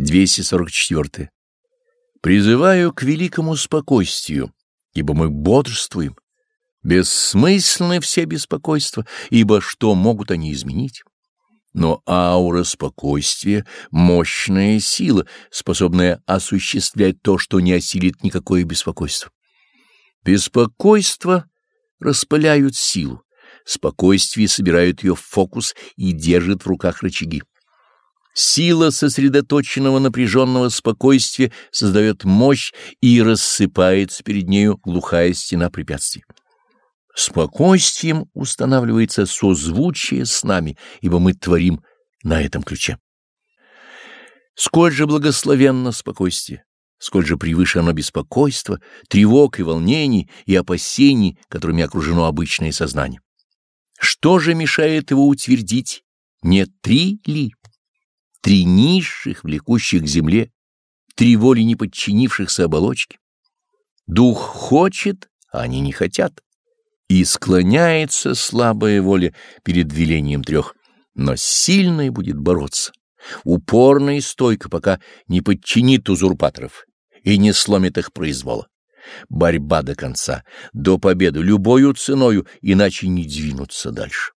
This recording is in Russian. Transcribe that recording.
244. Призываю к великому спокойствию, ибо мы бодрствуем. Бессмысленны все беспокойства, ибо что могут они изменить? Но аура спокойствия — мощная сила, способная осуществлять то, что не осилит никакое беспокойство. Беспокойство распыляют силу, спокойствие собирают ее в фокус и держит в руках рычаги. Сила сосредоточенного напряженного спокойствия создает мощь и рассыпается перед нею глухая стена препятствий. Спокойствием устанавливается созвучие с нами, ибо мы творим на этом ключе. Сколь же благословенно спокойствие, сколь же превыше оно беспокойство, тревог и волнений и опасений, которыми окружено обычное сознание. Что же мешает его утвердить? Не три ли? Три низших, влекущих к земле, три воли не подчинившихся оболочке. Дух хочет, а они не хотят, и склоняется слабая воля перед велением трех, но сильная будет бороться, упорно и стойко, пока не подчинит узурпаторов и не сломит их произвола. Борьба до конца, до победы, любою ценою, иначе не двинуться дальше.